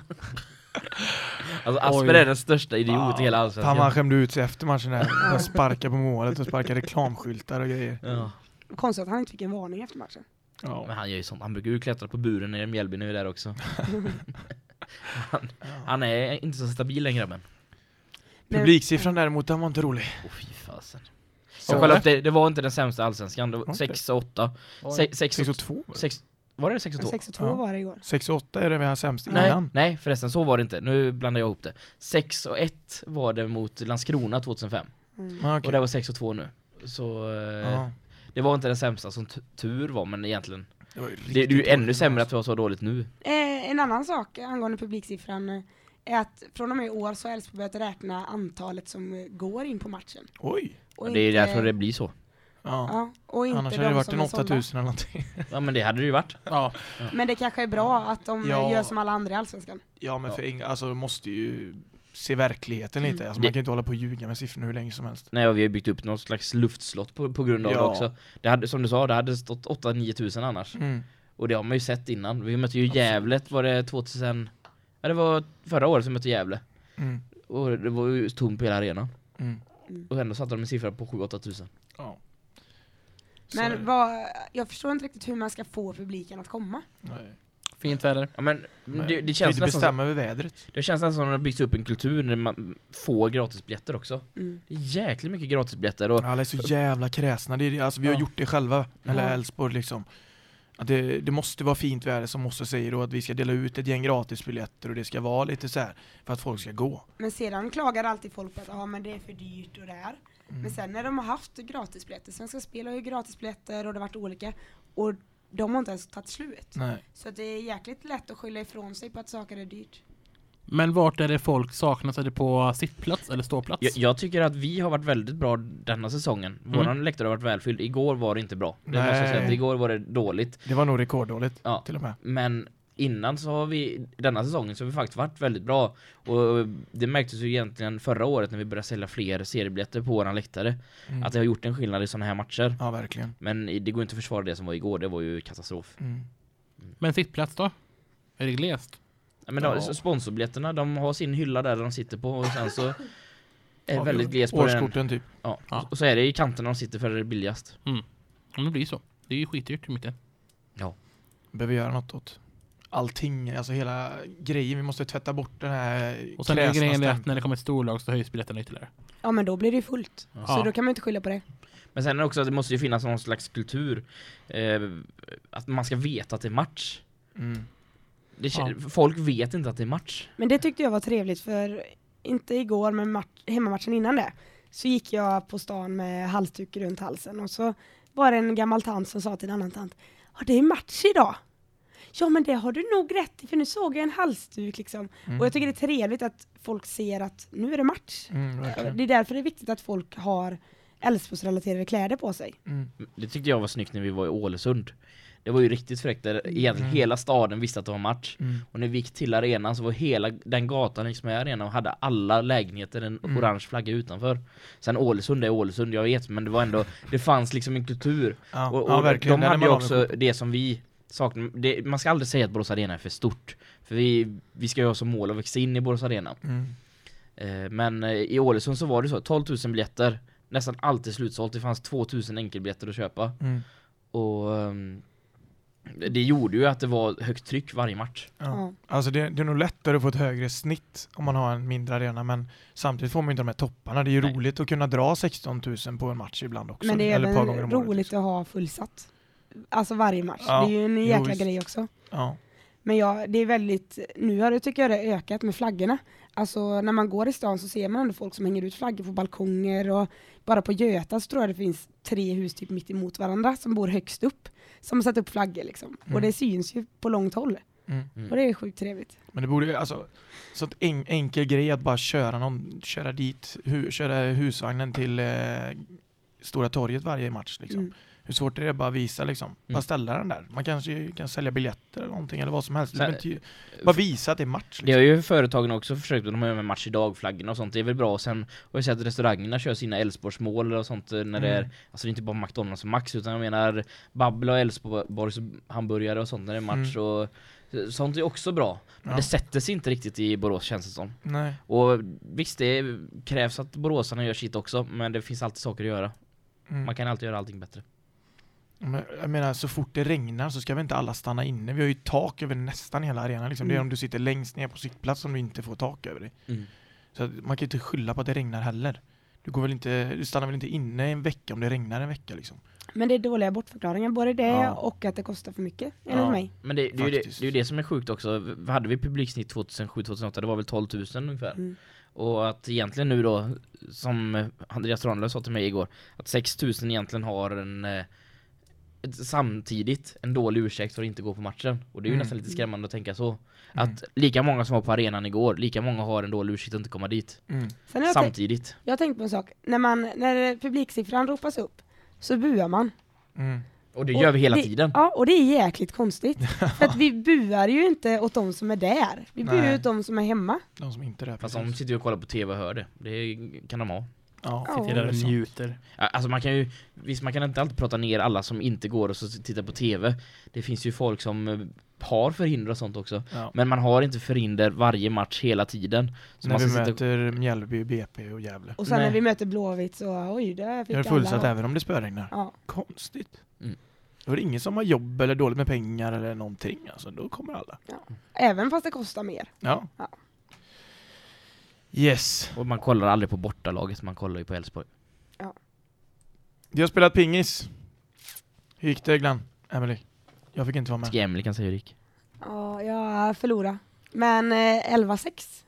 Alltså Asper Oj. är den största idiot i hela Fan allsvenskan. man skämde ut sig efter matchen där. [laughs] Började sparka på målet och sparka reklamskyltar och grejer. Ja. Konstigt att han inte fick en varning efter matchen. Ja. Men han gör ju sånt, han brukar ju klättra på buren nere i Mjällby nu där också. [laughs] han, han är inte så stabil den grabben. Men- Publiksiffran däremot, den var inte rolig. Åh fy fasen. Jag kollade upp det, det var inte den sämsta allsvenskan, det var Okej. 6 och 8. Oj. 6 6 och och 2 6 Var det 6 och 2? 6 2 Ja. var det igår. 6 och 8 är det vi har sämst Nej, innan. nej förresten så var det inte. Nu blandar jag ihop det. 6 och 1 var det mot Landskrona 2005. Mm. Ah, Och okej. det var 6 och 2 nu. Så Ja, det var inte den sämsta som tur var men egentligen. Det är ju ännu sämre att vi har så dåligt nu. Eh, en annan sak angående publiksiffran eh, är att från och med i år så har Elfsborg börjat räkna antalet som eh, går in på matchen. Oj! Och det är inte- därför det blir så. Ja. Ja, och inte Annars de hade det varit en är sålda. 8000 eller någonting. [laughs] Ja men det hade det ju varit. Ja, Men det kanske är bra att de Ja. gör som alla andra i Allsvenskan. Ja men Ja. för ing- alltså de måste ju se verkligheten lite. Mm. Alltså, Det- man kan inte hålla på och ljuga med siffrorna hur länge som helst. Nej och vi har byggt upp något slags luftslott på, på grund av Ja. det också. Det hade, som du sa, det hade stått 8-9 tusen annars. Mm. Och det har man ju sett innan. Vi mötte ju Absolut. Var det 2000... Ja det var förra året som vi mötte Gävle. Mm. Och det var ju tomt på hela arenan. Mm. Och ändå satte de en siffra på 7-8 tusen. Ja. Så- Men vad, jag förstår inte riktigt hur man ska få publiken att komma. Nej. Fint väder. Ja men det, det känns nästan som, bestämma över vädret. det känns nästan som att det har byggts upp en kultur när man får gratisbiljetter också. Mm. Det är jäkligt mycket gratisbiljetter och Alla är så jävla kräsna. Det är, alltså, vi har Ja. gjort det själva. Eller Ja. Elfsborg liksom. Att det, det måste vara fint väder som Mosse säger och att vi ska dela ut ett gäng gratisbiljetter och det ska vara lite så här för att folk ska gå. Men sedan klagar alltid folk på att ah, men det är för dyrt och det här. Mm. Men sen när de har haft gratisbiljetter, Svenska Spel har ju gratisbiljetter och det har varit olika. Och de har inte ens tagit slut. Nej. Så det är jäkligt lätt att skylla ifrån sig på att saker är dyrt. Men vart är det folk saknas? Är det på sittplats eller ståplats? jag, jag tycker att vi har varit väldigt bra denna säsongen. Mm. Våran läktare har varit välfylld. Igår var det inte bra. Det måste jag säga. Igår var det dåligt. Det var nog rekorddåligt Ja. till och med. Men innan så har vi, denna säsongen så har vi faktiskt varit väldigt bra. Och det märktes ju egentligen förra året när vi började sälja fler seriebiljetter på våran läktare. Mm. Att det har gjort en skillnad i sådana här matcher. Ja, verkligen. Men det går inte att försvara det som var igår, det var ju katastrof. Mm. Men sittplats då? Är det glest? Ja, men Ja. de, sponsorbiljetterna, de har sin hylla där de sitter på och sen så [laughs] är det Ja, väldigt glest på den. Årskorten typ. Ja. Ja. Och så är det i kanterna de sitter för det är billigast. Om det blir så. Det är ju skitdyrt i mitten. Behöver göra något åt allting, alltså hela grejen. Vi måste tvätta bort den här Och sen är grejen det att när det kommer ett storlag så höjs biljetterna ytterligare. Ja men då blir det ju fullt. Ja. Så då kan man inte skylla på det. Men sen är det också att det måste ju finnas någon slags kultur. Eh, att man ska veta att det är match. Mm. Det, kä- Folk vet inte att det är match. Men det tyckte jag var trevligt för inte igår men match, hemmamatchen innan det så gick jag på stan med halsduk runt halsen och så var det en gammal tant som sa till en annan tant Ja det är match idag. Ja men det har du nog rätt i för nu såg jag en halsduk liksom. Mm. Och jag tycker det är trevligt att folk ser att nu är det match. Mm. Det är därför det är viktigt att folk har Älvsborgsrelaterade kläder på sig. Mm. Det tyckte jag var snyggt när vi var i Ålesund. Det var ju riktigt fräckt där egentligen Mm. hela staden visste att det var match. Mm. Och när vi gick till arenan så var hela den gatan liksom med arenan och hade alla lägenheter en Mm. orange flagga utanför. Sen Ålesund är Ålesund, jag vet, men det var ändå, det fanns liksom en kultur. Ja, Och, och ja, de hade ju också det som vi saknar. Det, man ska aldrig säga att Borås Arena är för stort. För vi, vi ska ju ha som mål att växa in i Borås Arena. Mm. Eh, men eh, i Ålesund så var det så, 12 000 biljetter. Nästan alltid slutsålt, det fanns 2 000 enkelbiljetter att köpa. Mm. Och ehm, det gjorde ju att det var högt tryck varje match. Ja. Ja. Alltså det, det är nog lättare att få ett högre snitt om man har en mindre arena men samtidigt får man ju inte de här topparna. Det är ju Nej. roligt att kunna dra 16 000 på en match ibland också. Men det är eller ett par även roligt att ha fullsatt. Alltså varje match. Ja, det är ju en jo, jäkla visst. grej också. Ja. Men ja, det är väldigt, nu har det tycker jag det ökat med flaggorna. Alltså när man går i stan så ser man ändå folk som hänger ut flaggor på balkonger och bara på Göta så tror jag det finns tre hus typ mitt emot varandra som bor högst upp som har satt upp flaggor liksom. Mm. Och det syns ju på långt håll. Mm. Mm. Och det är sjukt trevligt. Men det borde alltså, så att en, enkel grej att bara köra någon, köra dit, hu, köra husvagnen till eh, Stora torget varje match liksom. Mm. Hur svårt är det bara visa liksom? Bara Mm. ställa den där. Man kanske kan sälja biljetter eller någonting eller vad som helst. Men ty, bara visa att det är match Det har liksom. ju företagen också försökt, de har ju med match idag-flaggorna och sånt, det är väl bra. Och sen har jag sett att restaurangerna kör sina Älvsborgsmål och sånt eh, när det är, Mm. alltså det är inte bara McDonalds och Max utan jag menar Babbel och Älvsborgs hamburgare och sånt när det är match Mm. och eh, sånt är också bra. Men Ja. det sätter sig inte riktigt i Borås känns det som. Nej. Och visst, det krävs att boråsarna gör sitt också, men det finns alltid saker att göra. Mm. Man kan alltid göra allting bättre. Men jag menar, så fort det regnar så ska väl inte alla stanna inne? Vi har ju tak över nästan hela arenan liksom. Det är Mm. om du sitter längst ner på sittplats som du inte får tak över dig. Så att man kan ju inte skylla på att det regnar heller. Du, går väl inte, du stannar väl inte inne en vecka om det regnar en vecka liksom? Men det är dåliga bortförklaringar, både det Ja. och att det kostar för mycket, enligt Ja. mig. Men det, det, är ju det, det är ju det som är sjukt också. Hade vi publiksnitt 2007-2008, det var väl 12 000 ungefär. Mm. Och att egentligen nu då, som Andreas Tranlöf sa till mig igår, att 6 000 egentligen har en eh, samtidigt en dålig ursäkt för att inte gå på matchen. Och det är ju Mm. nästan lite skrämmande att tänka så. Mm. Att lika många som var på arenan igår, lika många har en dålig ursäkt att inte komma dit. Mm. Jag, tänkt, Samtidigt. jag har tänkt på en sak, när, man, när publiksiffran ropas upp så buar man. Mm. Och det Och gör vi hela det, tiden. Ja, och det är jäkligt konstigt. [laughs] för att vi buar ju inte åt de som är där, vi buar ju åt de som är hemma. De som inte är där Fast precis. de sitter ju och kollar på tv och hör det. Det kan de ha. Ja. Ja. Sitter där det och är njuter. Ja, Alltså man kan ju, visst man kan inte alltid prata ner alla som inte går och så tittar på tv. Det finns ju folk som eh, har förhinder och sånt också. Ja. Men man har inte förhinder varje match hela tiden. Så När man vi sitta- möter Mjällby, BP och Gävle. Och sen Nej. när vi möter Blåvitt så, oj, där fick Jag är alla. fullsatt även om det spöregnar. Ja. Konstigt. Mm. Då är det ingen som har jobb eller dåligt med pengar eller någonting. Alltså, då kommer alla. Även fast det kostar mer. Ja. Ja. Yes. Och man kollar aldrig på bortalaget, man kollar ju på Elfsborg. Vi har spelat pingis. Hur gick det Glenn? Emily? Jag fick inte vara med. Ska Emily kan säga Erik. Ja, jag förlorade. Men eh, 11-6.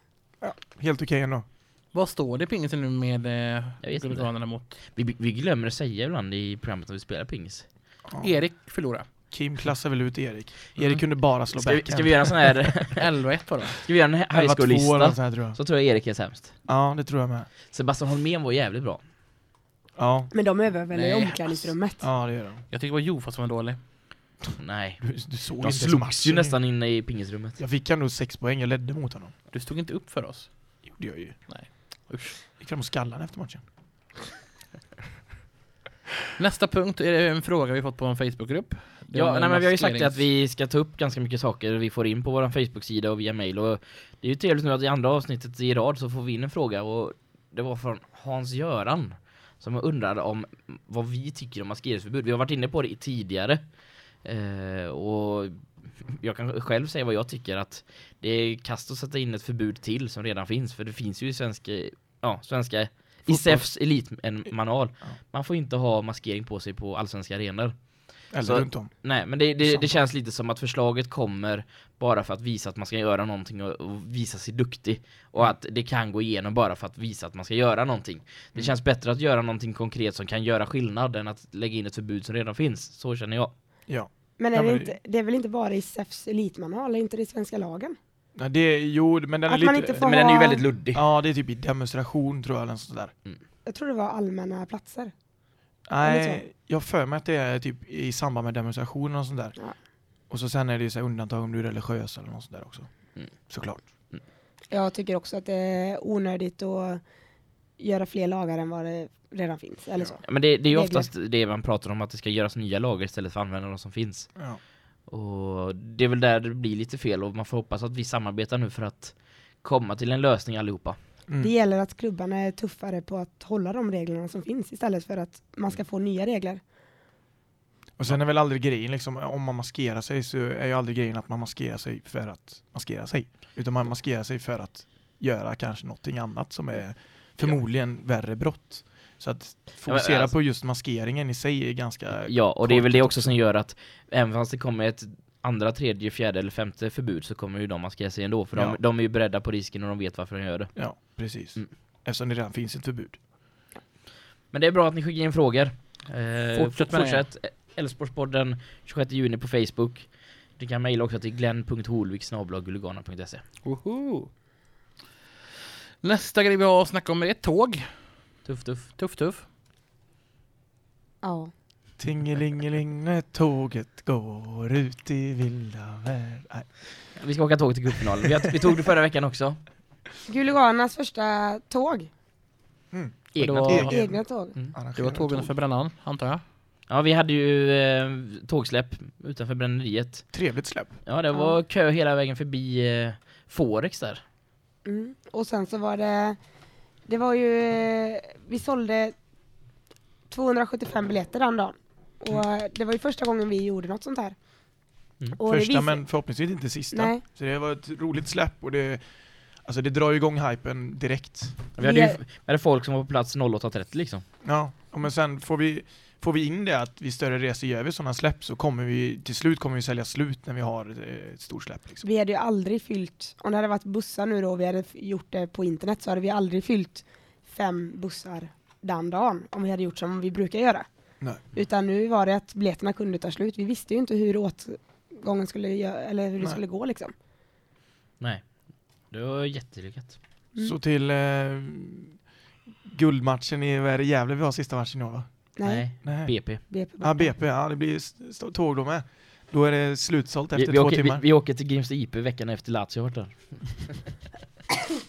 Helt okej ändå. Vad står det pingisen nu med eh, Jag vet inte. Gulliganerna mot Vi, vi glömmer säga ibland i programmet när vi spelar pingis. Ja. Erik förlora. Kim klassar väl ut Erik. Mm. Erik kunde bara slå Ska ska vi göra en sån här, 11-1 var det. ska vi göra en high 11-2 eller school-lista? här, tror jag. Så tror jag Erik är sämst. Ja, det tror jag med. Sebastian Holmén var jävligt bra. Ja, Men de övar väl i Nej, omklädningsrummet. ja det gör de. Jag tycker det var Jofa som var dålig. Nej. Du, du såg De slogs ju nästan inne i pingisrummet. Jag fick ändå sex poäng, jag ledde mot honom. Du stod inte upp för oss. Gjorde jag ju. Usch. Gick fram och skallade efter matchen. Nästa punkt är en fråga vi fått på en Facebookgrupp. Det Ja, nej, men vi har ju sagt att vi ska ta upp ganska mycket saker vi får in på vår Facebook-sida och via mail och det är ju trevligt nu att i andra avsnittet i rad så får vi in en fråga och det var från Hans-Göran som undrade om vad vi tycker om maskeringsförbud. Vi har varit inne på det tidigare eh, och jag kan själv säga vad jag tycker att det är kast att sätta in ett förbud till som redan finns för det finns ju i svenska, ja, svenska i SEFs elitmanual. Ja. Man får inte ha maskering på sig på allsvenska arenor. Eller Så- runt om. Nej, men det, det, det känns lite som att förslaget kommer bara för att visa att man ska göra någonting och, och visa sig duktig. Och Mm. att det kan gå igenom bara för att visa att man ska göra någonting. Det Mm. känns bättre att göra någonting konkret som kan göra skillnad än att lägga in ett förbud som redan finns. Så känner jag. Ja. Men är Ja, det, men- inte, det är väl inte bara i SEFs elitmanual, är inte det i svenska lagen? Nej, det är, jo, men den är lite... inte Men den är ju ha- väldigt luddig. Ja, det är typ i demonstration tror jag eller sånt där. Jag tror det var allmänna platser. Nej, jag för mig att det är typ i samband med demonstrationer och sånt där. Ja. Och så sen är det ju så här undantag om du är religiös eller något sånt där också. Mm. Såklart. Jag tycker också att det är onödigt att göra fler lagar än vad det redan finns. Eller så. Ja, Men det, det är ju Regler. oftast det man pratar om att det ska göras nya lagar istället för att använda de som finns. Ja. Och det är väl där det blir lite fel och man får hoppas att vi samarbetar nu för att komma till en lösning allihopa. Mm. Det gäller att klubbarna är tuffare på att hålla de reglerna som finns istället för att man ska få nya regler. Och sen är väl aldrig grejen liksom, om man maskerar sig så är ju aldrig grejen att man maskerar sig för att maskera sig. Utan man maskerar sig för att göra kanske någonting annat som är förmodligen värre brott. Så att fokusera alltså- på just maskeringen i sig är ganska... Ja, och det är väl det också som gör att även fast det kommer ett andra, tredje, fjärde eller femte förbud så kommer ju de maskera sig ändå. För Ja. de, de är ju beredda på risken och de vet varför de gör det. Ja, precis. Mm. Eftersom det redan finns ett förbud. Men det är bra att ni skickar in frågor. Eh, Fortsätt med fortsätt. Älvsborgspodden 26 juni på Facebook. Du kan mejla också till glenn.holvik.gulligana.se Woho! Nästa grej vi har att snacka om är ett tåg. Tuff tuff. Tuff tuff. Ja. Tingelingeling när tåget går ut i vilda värld. Nej. Vi ska åka tåg till cupfinalen. Vi, vi tog det förra veckan också. Guliganernas första tåg. Egna det var-. Egen. Egna tåg. Mm. Det var tågen tåg. för brännan, antar jag. Ja, vi hade ju eh, tågsläpp utanför bränneriet. Trevligt släpp. Ja, det var kö hela vägen förbi eh, Forex där. Mm. Och sen så var det, det var ju, eh, vi sålde 275 biljetter den dagen. Och eh, det var ju första gången vi gjorde något sånt här. Mm. Första men förhoppningsvis inte sista. Nej. Så det var ett roligt släpp och det, alltså det drar ju igång hypen direkt. Vi hade ju Vi- hade folk som var på plats 08.30 liksom. Ja, men sen får vi, får vi in det att vid större resor gör vi sådana släpp så kommer vi, till slut kommer vi sälja slut när vi har eh, ett stort släpp. Liksom. Vi hade ju aldrig fyllt, om det hade varit bussar nu då och vi hade gjort det på internet så hade vi aldrig fyllt fem bussar den dagen om vi hade gjort som vi brukar göra. Nej. Utan nu var det att biljetterna kunde ta slut. Vi visste ju inte hur åtgången skulle gö- eller hur det Nej. skulle gå liksom. Nej. Det var jättelyckat. Mm. Så till eh, guldmatchen i, vad är det, Gävle vi har sista matchen i år va? Nej, Nej. BP. BP. Ja, BP, ja det blir tåg då med. Då är det slutsålt Vi, efter vi, två åker, vi, timmar. vi åker till Grimsta IP veckan efter Lazio har varit där. [laughs] [laughs]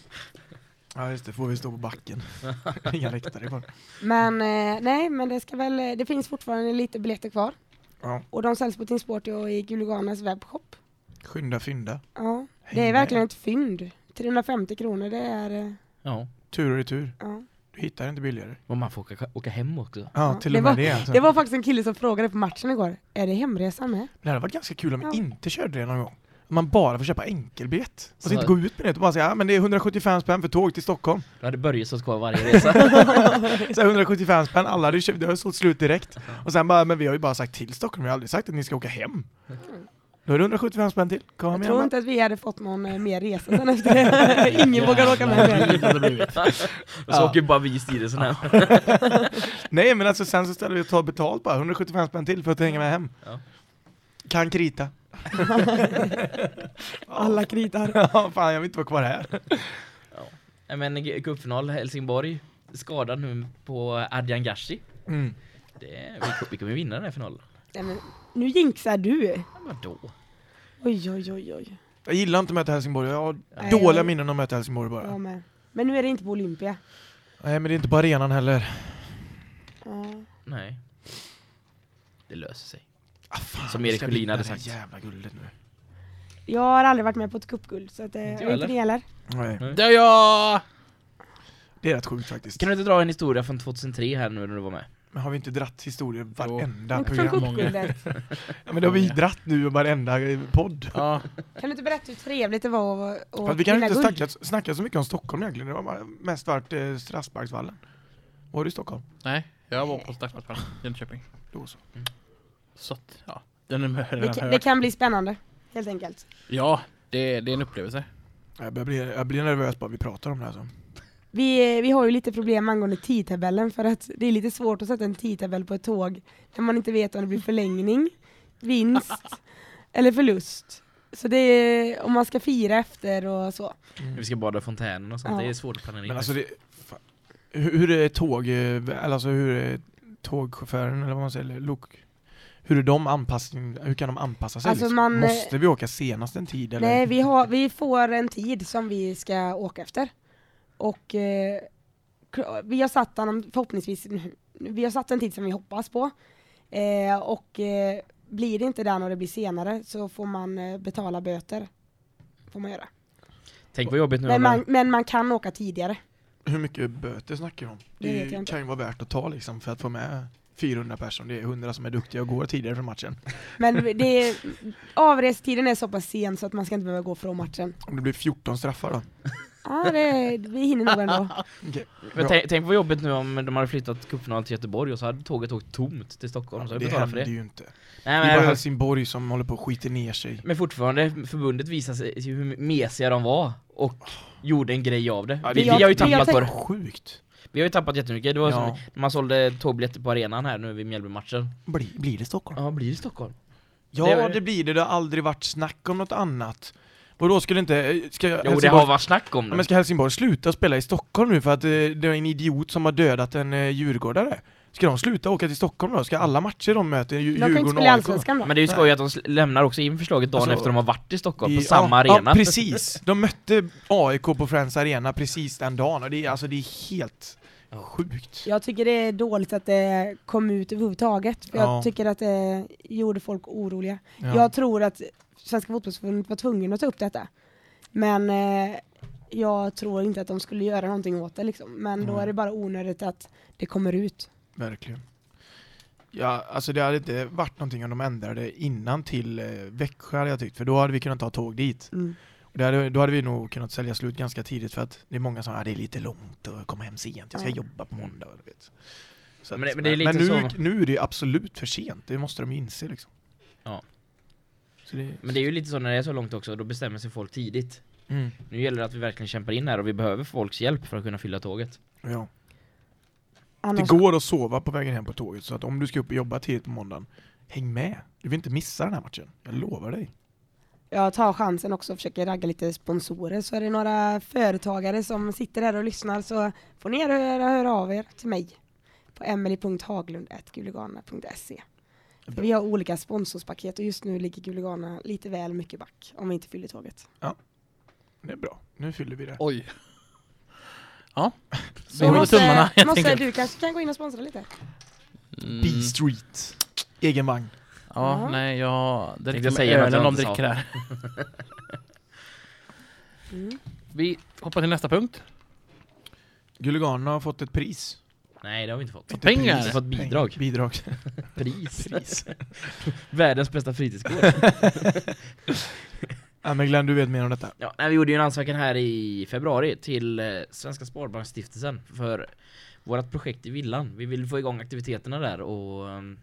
Ja just det, får vi stå på backen. [laughs] Inga läktare kvar. Men eh, nej, men det ska väl, det finns fortfarande lite biljetter kvar. Ja, Och de säljs på Team Sporty och i Guliganas webbshop. skynda fynda. Ja, Häng det är med. verkligen ett fynd. 350 kronor, det är, eh, Ja. Tur och retur. ja. Du hittar inte billigare. Och man får åka, åka hem också. Ja, Ja, till det och med var- det alltså. Det var faktiskt en kille som frågade på matchen igår, är det hemresa med? Det hade varit ganska kul om vi Ja. inte körde det någon gång. Man bara får köpa enkelbiljett. Och så Så- inte gå ut med det och bara säga ja men det är 175 spänn för tåg till Stockholm. Då hade Börje stått kvar varje resa. [laughs] Så här 175 spänn, alla hade köpt, det har sålt slut direkt. Och sen bara, men vi har ju bara sagt till Stockholm, vi har aldrig sagt att ni ska åka hem. Då är det 175 spänn till. Kom Jag igen tror va? inte att vi hade fått någon eh, mer resa sen efter det. [laughs] Ingen vågar åka med. [laughs] Och så åker bara vi i styrelsen här. Nej men alltså sen så ställer vi och tar betalt bara, 175 spänn till för att hänga med hem. Ja. Kan krita. [laughs] Alla kritar. [laughs] Ja fan jag vill inte vara kvar här. Nej, Men cupfinal Helsingborg skadad nu på Adjan Gashi. Mm. Det, vi, vi kommer vinna den här finalen. Nej, men, nu jinxar du. Ja, Vadå? Oj, oj, oj, oj. Jag gillar inte att möta Helsingborg, jag har Nej, dåliga jag- minnen om att möta Helsingborg bara. Jag med. Men nu är det inte på Olympia. Nej men det är inte på arenan heller. Ja. Nej. Det löser sig. Ah, fan, Som Erik Sjölin hade sagt. jävjävla guldet nu. Jag har aldrig varit med på ett cupguld, så att, eh, Inte jag vet inte ni heller. Nej. Nej. Det är jag! Det är rätt sjukt faktiskt. Kan du inte dra en historia från 2003 här nu när du var med? Men har vi inte dratt historier varenda Men Från program? cupguldet. [laughs] Ja, men det har vi dratt nu i varenda eh, podd. Ja, Kan du inte berätta hur trevligt det var att, att att vi kan vinna inte guld? snacka, snacka så mycket om Stockholm egentligen. Det var bara mest varit eh, Strasbergsvallen. Var du i Stockholm? nej, jag var på Stadsparken, Jönköping. Då så. Så att, ja. Den är med Det kan, det kan bli spännande, helt enkelt. Ja, det, det är en upplevelse. Jag börjar bli, jag blir nervös bara vi pratar om det här. Så. Vi, vi har ju lite problem angående tidtabellen för att det är lite svårt att sätta en tidtabell på ett tåg när man inte vet om det blir förlängning, vinst [laughs] eller förlust. Så det är om man ska fira efter och så. Vi ska bada fontänen och sånt. Ja. Det är svårt att planera. Men alltså det, hur, är tåg, eh, eller alltså hur är tågchauffören eller vad man säger, lok, hur är de anpassning, hur kan de anpassa sig? Alltså liksom? man, eh, Måste vi åka senast en tid eller? Nej, vi, har, vi får en tid som vi ska åka efter. Och eh, vi har satt den förhoppningsvis, vi har satt en tid som vi hoppas på. Eh, och eh, blir det inte den och det blir senare så får man eh, betala böter. Får man göra. Tänk vad jobbigt nu Men man, men man kan åka tidigare. Hur mycket böter snackar vi om? Det Det, kan ju vara värt att ta liksom för att få med 400 personer. Det är 100 som är duktiga och går tidigare från matchen. Men det är, avrestiden är så pass sen så att man ska inte behöva gå från matchen. Om det blir 14 straffar då? Ja, det, vi hinner nog ändå. [laughs] Okej. Men tänk, tänk vad jobbigt nu om de hade flyttat cupfinalen till Göteborg och så hade tåget åkt tomt till Stockholm. Så det händer det. ju inte. Nej, Det är bara men, Helsingborg som håller på att skita ner sig. men fortfarande, förbundet visar sig hur mesiga de var och gjorde en grej av det. Ja, det- vi, vi har ju men tappat på det. Sjukt. Vi har ju tappat jättemycket. Det var Ja. som när man sålde tågbiljetter på arenan här nu vid Mjällbymatchen. Blir, blir det Stockholm? Ja, blir det Stockholm? Ja, Det- det, blir det. Det har aldrig varit snack om något annat. Och då skulle inte... Ska Jo, det Helsingborg, har varit snack om det. men ska Helsingborg sluta spela i Stockholm nu för att eh, det är en idiot som har dödat en eh, djurgårdare? Ska de sluta åka till Stockholm då? Ska alla matcher de möter De Djurgården och AIK? Då. Men det är ju skoj att de lämnar också in förslaget dagen Alltså, efter de har varit i Stockholm på I- samma ja, arena. Ja, precis. De mötte AIK på Friends Arena precis den dagen och det är, alltså, det är helt sjukt. Jag tycker det är dåligt att det kom ut överhuvudtaget. För Ja. Jag tycker att det gjorde folk oroliga. Ja. Jag tror att Svenska fotbollsförbundet var tvungen att ta upp detta. Men eh, jag tror inte att de skulle göra någonting åt det liksom. Men då Nej. är det bara onödigt att det kommer ut. Verkligen. Ja, alltså det hade inte varit någonting om de ändrade innan till eh, Växjö hade jag tyckt, för då hade vi kunnat ta tåg dit. Och det hade, då hade vi nog kunnat sälja slut ganska tidigt för att det är många som säger att det är lite långt och komma hem sent, jag ska jobba på måndag. Vet. Så Men det- att- men det är lite nu, så- nu är det absolut för sent, det måste de ju inse liksom. Ja. Så det, Men det är ju lite så när det är så långt också, då bestämmer sig folk tidigt. mm, Nu gäller det att vi verkligen kämpar in här och vi behöver folks hjälp för att kunna fylla tåget. ja. Det Annars, går att sova på vägen hem på tåget, så att om du ska upp och jobba tidigt på måndagen, häng med. Du vill inte missa den här matchen, jag lovar dig. jag tar chansen också och försöker ragga lite sponsorer. Så är det några företagare som sitter här och lyssnar så får ni höra, höra av er till mig på emily.haglund.guligana.se. För Vi har olika sponsorspaket och just nu ligger Guligana lite väl mycket back om vi inte fyller tåget. Det är bra, nu fyller vi det. Oj. Ja. Så tummarna, måste, helt måste enkelt. du kanske kan gå in och sponsra lite? Mm. B-Street, egen vagn. Ja, Ja. nej jag med säga något ölen jag de dricker här. Mm. Vi hoppar till nästa punkt. Guliganerna har fått ett pris. Nej, det har vi inte fått. Inte Pengar. pris, Vi har fått bidrag. Peng- Bidrag. Pris. [laughs] Pris. [laughs] Världens bästa fritidsgård. [laughs] ja, men Glenn, du vet mer om detta. Ja, nej, vi gjorde ju en ansökan här i februari till eh, Svenska Sparbanksstiftelsen för vårt projekt i villan. Vi vill få igång aktiviteterna där och um,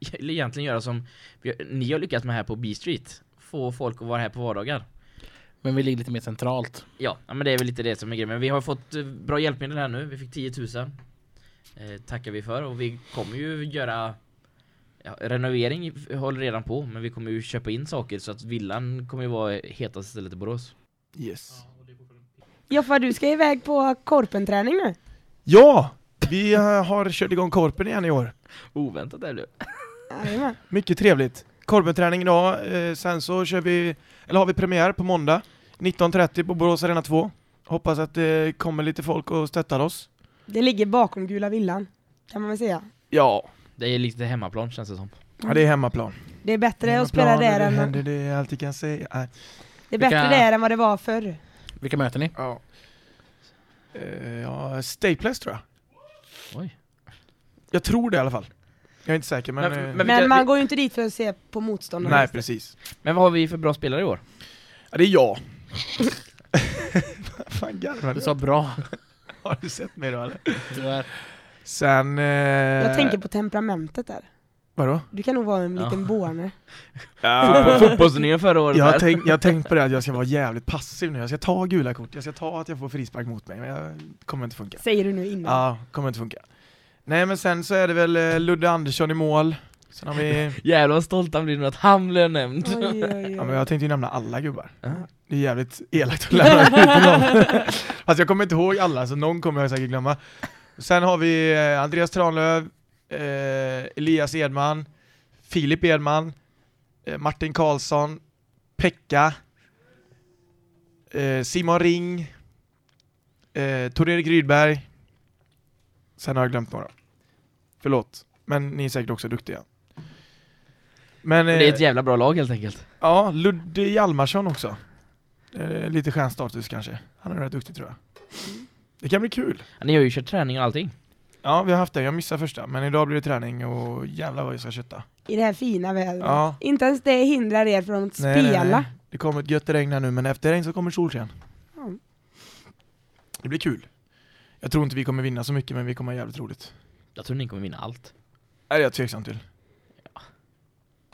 [laughs] eller egentligen göra som vi, ni har lyckats med här på B-Street. Få folk att vara här på vardagar. Men vi ligger lite mer centralt. Ja, ja, men det är väl lite det som är grejen. Men vi har fått eh, bra hjälpmedel här nu. Vi fick 10 000. Eh, tackar vi för och vi kommer ju göra ja, renovering håller redan på men vi kommer ju köpa in saker så att villan kommer ju vara hetaste stället i Borås. Yes. Joffa, du ska iväg på korpenträning nu. Ja! Vi eh, har kört igång korpen igen i år. Oväntat är det. Jajamän. Mycket trevligt. Korpenträning idag, eh, sen så kör vi, eller har vi premiär på måndag 19.30 på Borås Arena 2. Hoppas att det kommer lite folk och stöttar oss. Det ligger bakom Gula Villan, kan man väl säga. Ja, Det är lite hemmaplan känns det som. ja det är hemmaplan. Det är bättre att Hemmaplan, spela där det än, händer det jag alltid kan säga. Nej. det är bättre Vilka- där än vad det var förr. Vilka möter ni? Ja. Eh, ja, Staples tror jag. Oj. Jag tror det i alla fall. Jag är inte säker men... Men- eh, men- Men man vi- går ju inte dit för att se på motståndarna. nej, precis. Men vad har vi för bra spelare i år? Ja, det är jag. [laughs] Fan garvar Du du? sa bra. [laughs] Har du sett mig då eller? Tyvärr. Sen... Eh, Jag tänker på temperamentet där. Vadå? Du kan nog vara en Ja. liten. Ja, [laughs] Fotbollsturneringen förra året jag, har tänkt, jag tänkt på det att jag ska vara jävligt passiv nu. Jag ska ta gula kort, jag ska ta att jag får frispark mot mig, men jag kommer inte funka. Säger du nu innan. Ja, kommer inte funka. Nej men sen så är det väl eh, Ludde Andersson i mål. Sen har vi... [laughs] Jävlar vad stolt han blir nu att han blev nämnd. Oj, oj, oj. Ja, men jag tänkte ju nämna alla gubbar. Ja. Det är jävligt elakt att lämna ut någon. [laughs] Alltså jag kommer inte ihåg alla, så någon kommer jag säkert glömma. Sen har vi eh, Andreas Tranlöv, eh, Elias Edman, Filip Edman, eh, Martin Karlsson, Pekka, Simon Ring, eh, Tor-Erik Rydberg. Sen har jag glömt några. Förlåt, men ni är säkert också duktiga. Men, Det är ett jävla bra lag helt enkelt. Ja, Ludde Hjalmarsson också. Lite stjärnstatus kanske. Han är rätt duktig tror jag. Det kan bli kul. Ni har ju kört träning och allting. Ja, vi har haft det. Jag missade första, men idag blir det träning och jävlar vad vi ska kötta. I det här fina vädret. Ja. Inte ens det hindrar er från att Nej, nej, spela. nej. Det kommer ett gött regn här nu, men efter regn så kommer solsken. Ja. Det blir kul. Jag tror inte vi kommer vinna så mycket, men vi kommer ha jävligt roligt. Jag tror ni kommer vinna allt. Det är jag tveksam till.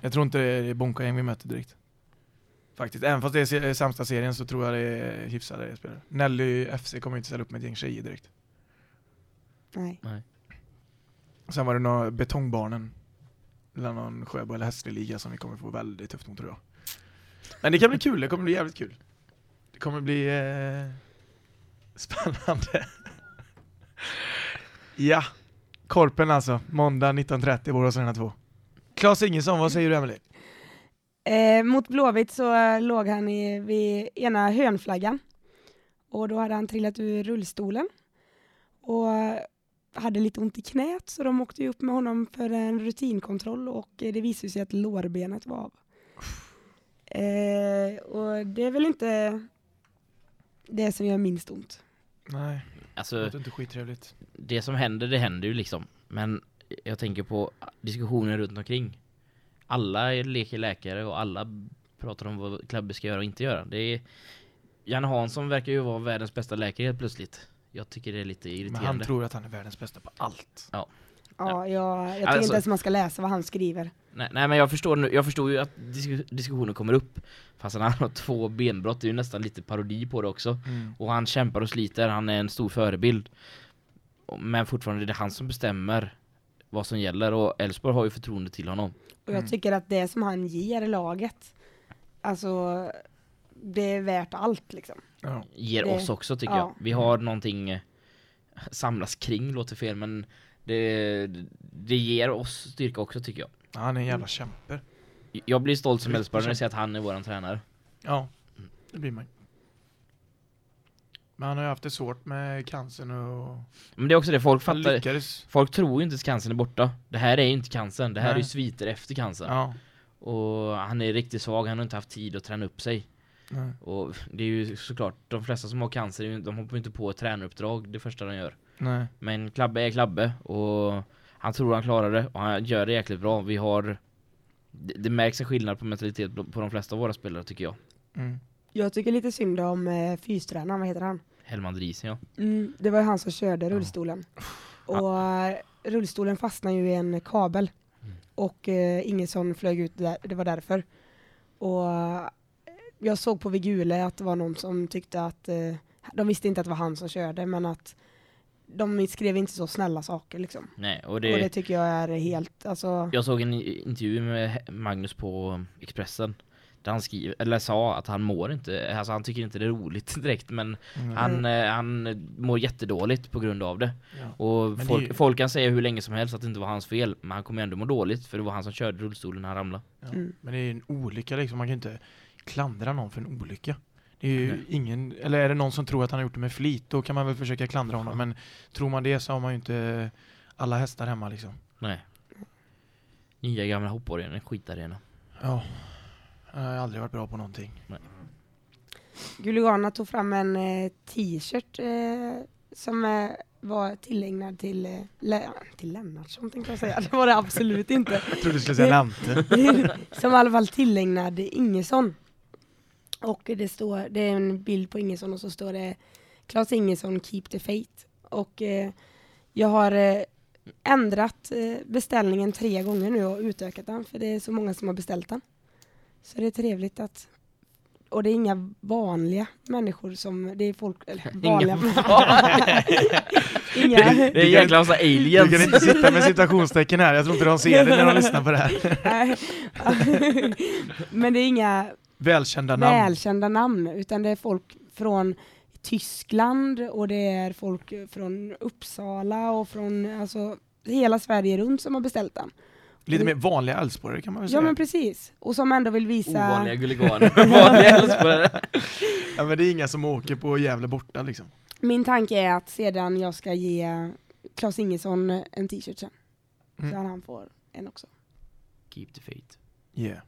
Jag tror inte det är Bonka-gäng vi möter direkt. Faktiskt, även fast det är se- sämsta serien så tror jag det är hyfsade spelare. Nelly FC kommer inte ställa upp med ett gäng tjejer direkt. Nej. Sen var det några betongbarnen. Eller någon Sjöbo eller Hässelliga som vi kommer få väldigt tufft mot tror jag. Men det kan bli kul, det kommer bli jävligt kul. Det kommer bli eh, [laughs] spännande. ja, Korpen alltså, måndag 19.30, Borås Arena 2. Claes Ingesson, vad säger du Emelie? Eh, mot Blåvitt så eh, låg han i, vid ena hörnflaggan och då hade han trillat ur rullstolen och eh, hade lite ont i knät så de åkte upp med honom för en rutinkontroll och eh, det visade sig att lårbenet var av. Eh, och det är väl inte det som gör minst ont. Nej, det Alltså, låter inte skittrevligt. det som händer, det händer ju liksom. Men jag tänker på diskussionen runt omkring. Alla leker läkare och alla pratar om vad klubben ska göra och inte göra. Det är Janne Hansson verkar ju vara världens bästa läkare helt plötsligt. Jag tycker det är lite Men han irriterande. tror att han är världens bästa på allt. Ja, jag, jag tycker Alltså- inte ens man ska läsa vad han skriver. Nej, nej men jag förstår nu, jag förstår ju att disk diskussionen kommer upp. Fast han har [laughs] två benbrott, det är ju nästan lite parodi på det också. Och han kämpar och sliter, han är en stor förebild. Men fortfarande är det han som bestämmer vad som gäller och Elfsborg har ju förtroende till honom. Och jag Mm. tycker att det som han ger laget, alltså det är värt allt liksom. Mm. Ja. Ger Det- oss också tycker ja. jag. Vi har någonting eh, samlas kring, låter fel men det, det ger oss styrka också tycker jag. Ja, Han är en jävla kämpe. Jag blir stolt som Elfsborg när jag ser att han är våran tränare. Ja, det blir man. Men han har ju haft det svårt med cancern och Men det är också det, folk fattar lyckades. Folk tror ju inte att cancern är borta. Det här är ju inte cancern, det här är Nej. ju sviter efter cancern. Ja. Och han är riktigt svag, han har inte haft tid att träna upp sig. Nej. Och det är ju såklart, de flesta som har cancer, är de hoppar inte på ett tränaruppdrag det första de gör. Nej. Men Klabbe är Klabbe och han tror han klarar det och han gör det jäkligt bra. Vi har det, det märks en skillnad på mentalitet på på de flesta av våra spelare tycker jag. Mm. Jag tycker lite synd om eh, fystränaren, vad heter han? Hellman Driesen ja. Mm, det var ju han som körde rullstolen. Och eh, rullstolen fastnade ju i en kabel. Mm. Och eh, Ingesson flög ut där, det var därför. Och eh, jag såg på Vigule att det var någon som tyckte att, eh, de visste inte att det var han som körde, men att de skrev inte så snälla saker liksom. Nej, och Och det det, tycker jag är helt, alltså, jag såg en intervju med Magnus på Expressen. Där han skriver, eller sa att han mår inte, alltså han tycker inte det är roligt [laughs] direkt men Mm. Han, eh, han mår jättedåligt på grund av det. Ja. Och Men det folk, ju- folk kan säga hur länge som helst att det inte var hans fel. Men han kommer ändå må dåligt för det var han som körde rullstolen när han ramlade. Ja. Mm. Men det är en olycka liksom, man kan inte klandra någon för en olycka. Det är ju Nej. ingen, eller är det någon som tror att han har gjort det med flit, då kan man väl försöka klandra honom. Men tror man det så har man ju inte alla hästar hemma liksom. Nej. Nya gamla hoppborgen, en skitarena. Ja. Jag har aldrig varit bra på någonting. Guligana tog fram en eh, t-shirt eh, som eh, var tillägnad till, eh, Le- till Lennartsson tänkte jag säga. [laughs] Det var det absolut inte. Jag trodde du skulle säga Lante. [laughs] som i alla fall tillägnad Ingesson. Och det står, det är en bild på Ingesson och så står det Claes Ingesson keep the faith. Och eh, jag har eh, ändrat eh, beställningen tre gånger nu och utökat den för det är så många som har beställt den. Så det är trevligt att och det är inga vanliga människor som, det är folk, eller vanliga, [laughs] inga, Det är jäkla massa Du aliens. kan inte sitta med citationstecken här, jag tror inte de ser det när de lyssnar på det här. [laughs] Men det är inga Välkända namn. välkända namn, utan det är folk från Tyskland och det är folk från Uppsala och från alltså, hela Sverige runt som har beställt den. Lite mer vanliga Älvsborgare kan man väl Ja säga. men precis, och som ändå vill visa Ovanliga guliganer. [laughs] Vanliga Elfsborgare. Ja men det är inga som åker på Gävle borta liksom. Min tanke är att sedan jag ska ge Claes Ingesson en t-shirt sen, Mm. så att han får en också. Keep the faith. Yeah.